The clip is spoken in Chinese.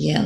Iya.